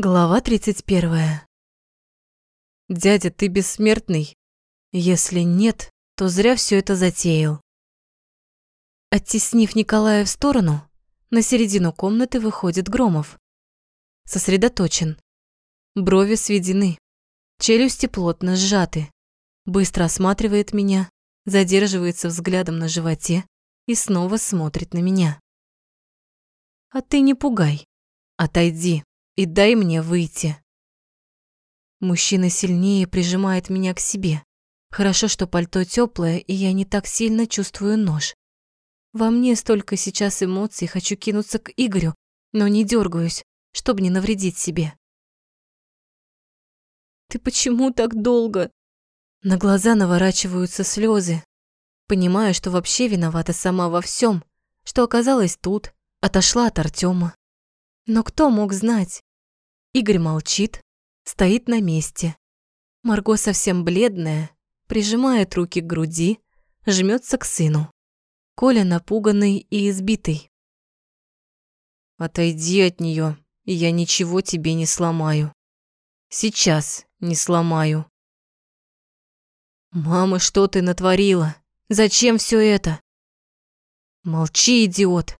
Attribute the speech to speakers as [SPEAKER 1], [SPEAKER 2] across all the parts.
[SPEAKER 1] Глава 31. Дядя, ты бессмертный? Если нет, то зря все это затеял. Оттеснив Николая в сторону, на середину комнаты выходит Громов. Сосредоточен. Брови сведены, челюсти плотно сжаты. Быстро осматривает меня, задерживается взглядом на животе и снова смотрит на меня. А ты не пугай. Отойди и дай мне выйти. Мужчина сильнее прижимает меня к себе. Хорошо, что пальто теплое, и я не так сильно чувствую нож. Во мне столько сейчас эмоций, хочу кинуться к Игорю, но не дергаюсь, чтобы не навредить себе. «Ты почему так долго?» На глаза наворачиваются слезы. Понимаю, что вообще виновата сама во всем, что оказалась тут, отошла от Артема. Но кто мог знать? Игорь молчит, стоит на месте. Марго совсем бледная, прижимает руки к груди, жмется к сыну. Коля напуганный и избитый. «Отойди от нее, и я ничего тебе не сломаю. Сейчас не сломаю». «Мама, что ты натворила? Зачем все это?» «Молчи, идиот.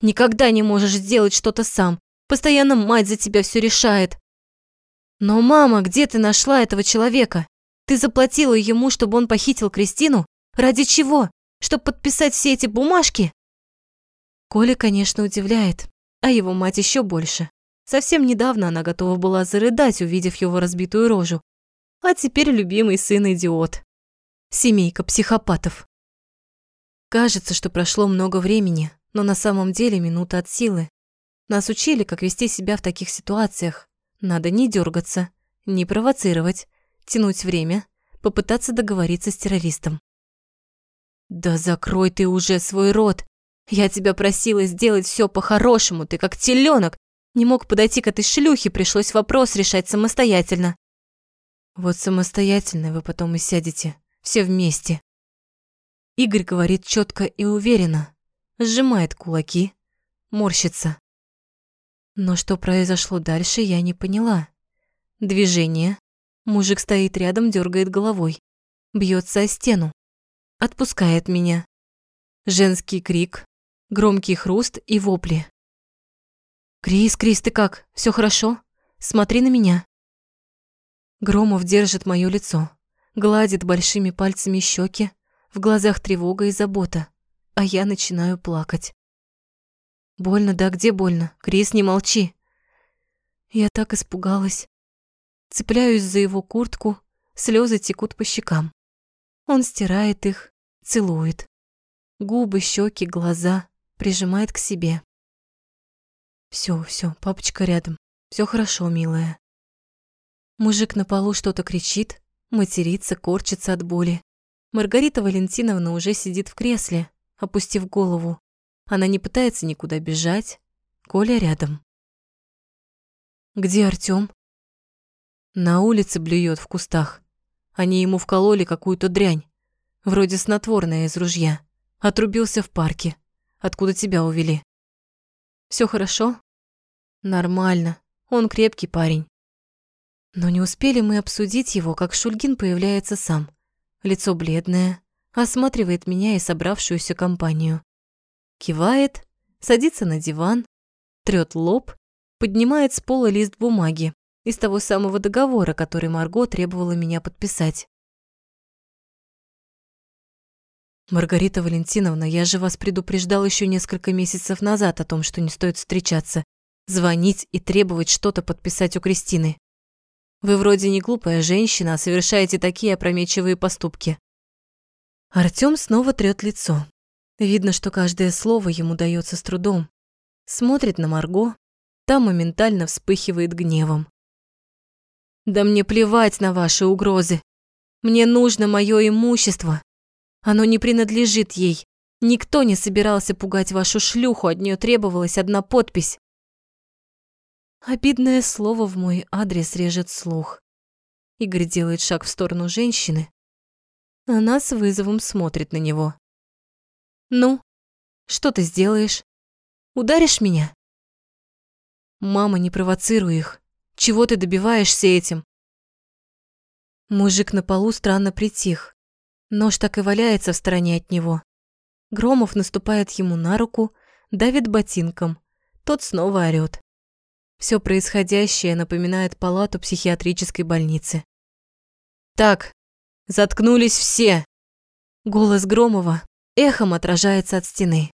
[SPEAKER 1] Никогда не можешь сделать что-то сам. Постоянно мать за тебя все решает. Но, мама, где ты нашла этого человека? Ты заплатила ему, чтобы он похитил Кристину? Ради чего? Чтобы подписать все эти бумажки? Коля, конечно, удивляет, а его мать еще больше. Совсем недавно она готова была зарыдать, увидев его разбитую рожу. А теперь любимый сын идиот. Семейка психопатов. Кажется, что прошло много времени, но на самом деле минута от силы. Нас учили, как вести себя в таких ситуациях. Надо не дергаться, не провоцировать, тянуть время, попытаться договориться с террористом. «Да закрой ты уже свой рот! Я тебя просила сделать все по-хорошему, ты как теленок, не мог подойти к этой шлюхе, пришлось вопрос решать самостоятельно». «Вот самостоятельно вы потом и сядете, все вместе». Игорь говорит четко и уверенно, сжимает кулаки, морщится. Но что произошло дальше, я не поняла. Движение. Мужик стоит рядом, дергает головой. Бьется о стену. Отпускает меня. Женский крик, громкий хруст и вопли. «Крис, Крис, ты как? Все хорошо? Смотри на меня». Громов держит моё лицо, гладит большими пальцами щеки, в глазах тревога и забота, а я начинаю плакать. Больно, да где больно? Крис, не молчи. Я так испугалась. Цепляюсь за его куртку, слезы текут по щекам. Он стирает их, целует. Губы, щеки, глаза прижимает к себе. Все, все, папочка рядом. Все хорошо, милая. Мужик на полу что-то кричит, матерится, корчится от боли. Маргарита Валентиновна уже сидит в кресле, опустив голову. Она не пытается никуда бежать. Коля рядом. Где Артём? На улице блюет в кустах. Они ему вкололи какую-то дрянь, вроде снотворное из ружья. Отрубился в парке, откуда тебя увели. Все хорошо? Нормально. Он крепкий парень. Но не успели мы обсудить его, как Шульгин появляется сам. Лицо бледное, осматривает меня и собравшуюся компанию кивает, садится на диван, трёт лоб, поднимает с пола лист бумаги из того самого договора, который Марго требовала меня подписать. Маргарита Валентиновна, я же вас предупреждал еще несколько месяцев назад о том, что не стоит встречаться, звонить и требовать что-то подписать у Кристины. Вы вроде не глупая женщина, а совершаете такие опрометчивые поступки. Артём снова трёт лицо, Видно, что каждое слово ему дается с трудом. Смотрит на Марго, та моментально вспыхивает гневом. «Да мне плевать на ваши угрозы. Мне нужно мое имущество. Оно не принадлежит ей. Никто не собирался пугать вашу шлюху, от нее требовалась одна подпись». Обидное слово в мой адрес режет слух. Игорь делает шаг в сторону женщины. Она с вызовом смотрит на него. Ну, что ты сделаешь? Ударишь меня? Мама, не провоцируй их. Чего ты добиваешься этим? Мужик на полу странно притих. Нож так и валяется в стороне от него. Громов наступает ему на руку, давит ботинком. Тот снова орёт. Все происходящее напоминает палату психиатрической больницы. «Так, заткнулись все!» Голос Громова эхом отражается от стены.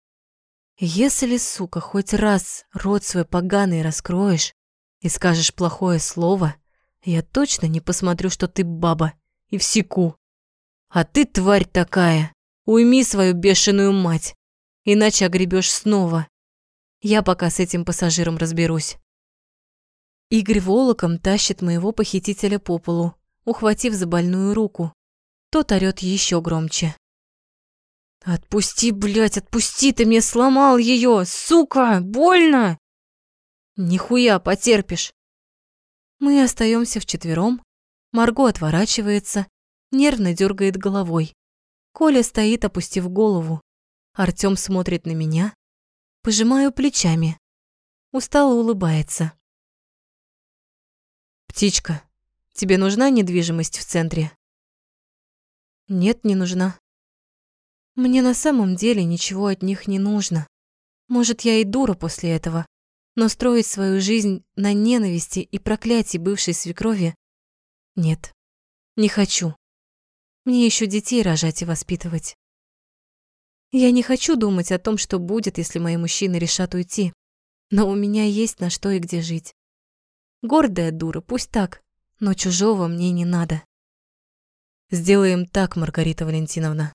[SPEAKER 1] «Если, сука, хоть раз рот свой поганый раскроешь и скажешь плохое слово, я точно не посмотрю, что ты баба, и всеку. А ты, тварь такая, уйми свою бешеную мать, иначе огребешь снова. Я пока с этим пассажиром разберусь. Игорь волоком тащит моего похитителя по полу, ухватив за больную руку. Тот орёт еще громче. «Отпусти, блядь, отпусти, ты мне сломал ее, сука, больно!» «Нихуя, потерпишь!» Мы остаемся вчетвером. Марго отворачивается, нервно дергает головой. Коля стоит, опустив голову. Артём смотрит на меня. Пожимаю плечами. Устало улыбается. «Птичка, тебе нужна недвижимость в центре?» «Нет, не нужна. Мне на самом деле ничего от них не нужно. Может, я и дура после этого, но строить свою жизнь на ненависти и проклятии бывшей свекрови нет, не хочу. Мне еще детей рожать и воспитывать. Я не хочу думать о том, что будет, если мои мужчины решат уйти, но у меня есть на что и где жить. Гордая дура, пусть так, но чужого мне не надо. Сделаем так, Маргарита Валентиновна.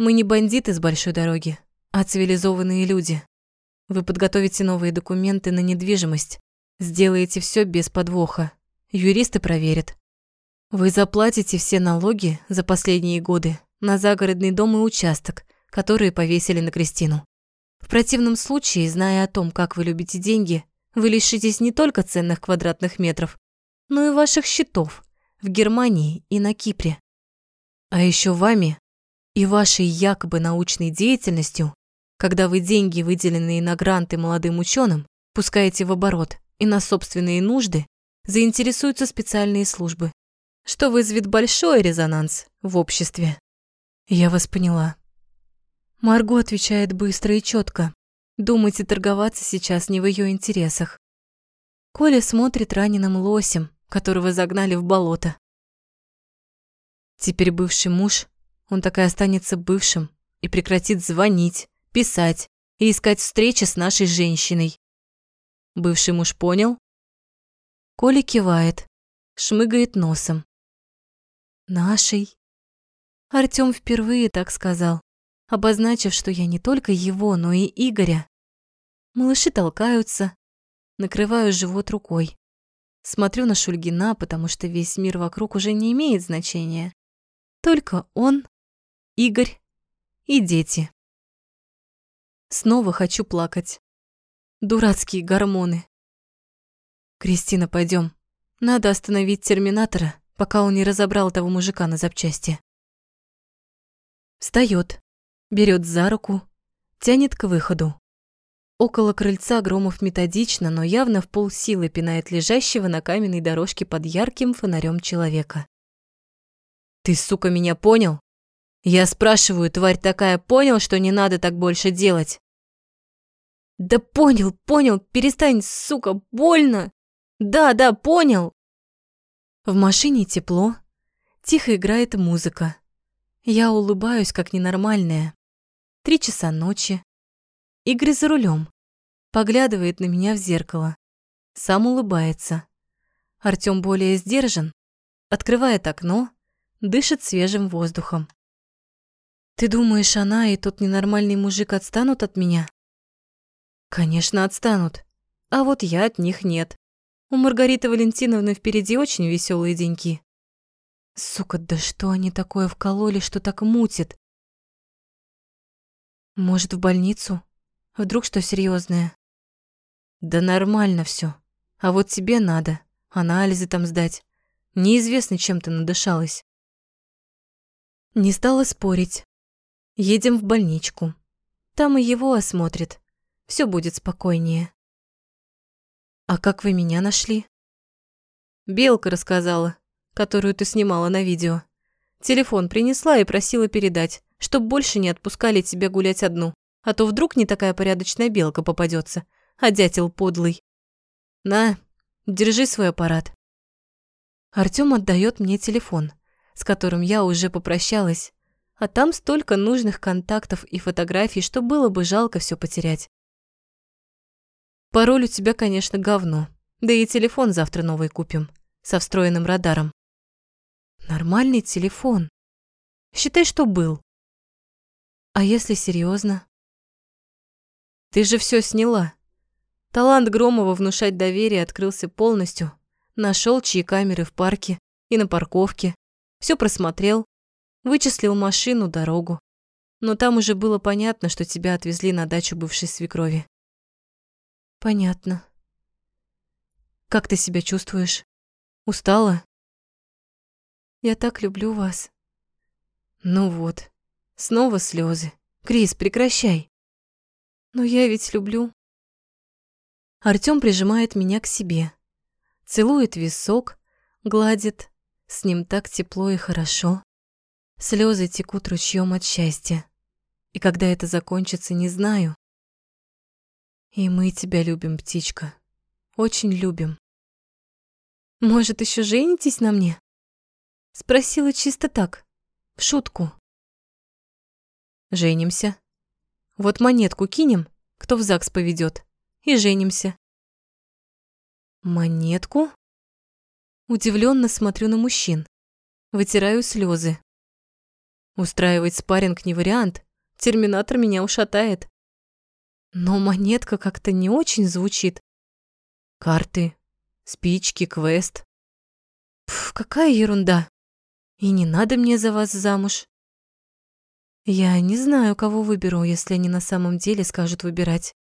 [SPEAKER 1] Мы не бандиты с большой дороги, а цивилизованные люди. Вы подготовите новые документы на недвижимость, сделаете все без подвоха. Юристы проверят. Вы заплатите все налоги за последние годы на загородный дом и участок, которые повесили на Кристину. В противном случае, зная о том, как вы любите деньги, вы лишитесь не только ценных квадратных метров, но и ваших счетов в Германии и на Кипре. А еще вами и вашей якобы научной деятельностью когда вы деньги, выделенные на гранты молодым ученым, пускаете в оборот и на собственные нужды, заинтересуются специальные службы, что вызовет большой резонанс в обществе. Я вас поняла. Марго отвечает быстро и четко. Думать и торговаться сейчас не в ее интересах. Коля смотрит раненым лосем, которого загнали в болото. Теперь бывший муж, он так и останется бывшим и прекратит звонить, писать и искать встречи с нашей женщиной. Бывший муж понял? Коля кивает, шмыгает носом. Нашей. Артём впервые так сказал, обозначив, что я не только его, но и Игоря. Малыши толкаются, накрываю живот рукой. Смотрю на Шульгина, потому что весь мир вокруг уже не имеет значения. Только он, Игорь и дети. Снова хочу плакать. Дурацкие гормоны. Кристина, пойдем. Надо остановить терминатора, пока он не разобрал того мужика на запчасти. Встает, берет за руку, тянет к выходу. Около крыльца Громов методично, но явно в полсилы пинает лежащего на каменной дорожке под ярким фонарем человека. «Ты, сука, меня понял?» Я спрашиваю, тварь такая, понял, что не надо так больше делать? Да понял, понял, перестань, сука, больно. Да, да, понял. В машине тепло, тихо играет музыка. Я улыбаюсь, как ненормальная. Три часа ночи. Игорь за рулем. Поглядывает на меня в зеркало. Сам улыбается. Артём более сдержан. Открывает окно, дышит свежим воздухом. Ты думаешь, она и тот ненормальный мужик отстанут от меня? Конечно, отстанут. А вот я от них нет. У Маргариты Валентиновны впереди очень веселые деньки. Сука, да что они такое вкололи, что так мутит? Может, в больницу? Вдруг что серьезное? Да нормально все. А вот тебе надо анализы там сдать. Неизвестно, чем ты надышалась. Не стала спорить. Едем в больничку. Там и его осмотрят. Все будет спокойнее. А как вы меня нашли? Белка рассказала, которую ты снимала на видео. Телефон принесла и просила передать, чтоб больше не отпускали тебя гулять одну, а то вдруг не такая порядочная белка попадется, а дятел подлый. На, держи свой аппарат. Артём отдает мне телефон, с которым я уже попрощалась, а там столько нужных контактов и фотографий, что было бы жалко все потерять. Пароль у тебя, конечно, говно, да и телефон завтра новый купим, со встроенным радаром. Нормальный телефон. Считай, что был. А если серьезно? Ты же все сняла. Талант Громова внушать доверие открылся полностью. Нашел чьи камеры в парке и на парковке. Все просмотрел. Вычислил машину, дорогу. Но там уже было понятно, что тебя отвезли на дачу бывшей свекрови. Понятно. Как ты себя чувствуешь? Устала? Я так люблю вас. Ну вот, снова слезы. Крис, прекращай. Но я ведь люблю. Артём прижимает меня к себе. Целует висок, гладит. С ним так тепло и хорошо. Слезы текут ручьем от счастья. И когда это закончится, не знаю. И мы тебя любим, птичка. Очень любим. Может, еще женитесь на мне? Спросила чисто так, в шутку. Женимся. Вот монетку кинем, кто в ЗАГС поведет, и женимся. Монетку? Удивленно смотрю на мужчин, вытираю слезы. Устраивать спарринг не вариант, терминатор меня ушатает. Но монетка как-то не очень звучит. Карты, спички, квест. Пф, какая ерунда. И не надо мне за вас замуж. Я не знаю, кого выберу, если они на самом деле скажут выбирать.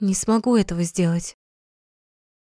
[SPEAKER 1] Не смогу этого сделать.